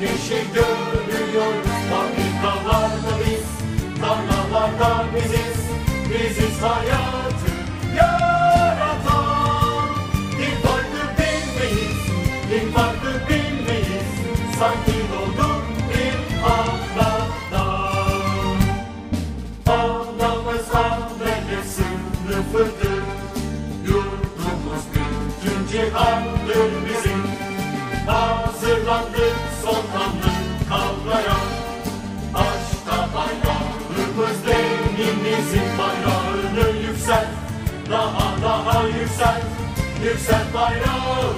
güneşi görüyoruz Fabrikalarda biz, tarlalarda biziz. Biziz hayatı yaratan. Bir farkı bilmeyiz, bir farkı bilmeyiz. Sanki doğduk bir anlamda Anamız amele sınıfıdır. Yurdumuz bütün cihandır bizim Leninizin bayrağını yüksel. Daha daha yüksel, yüksel bayrağı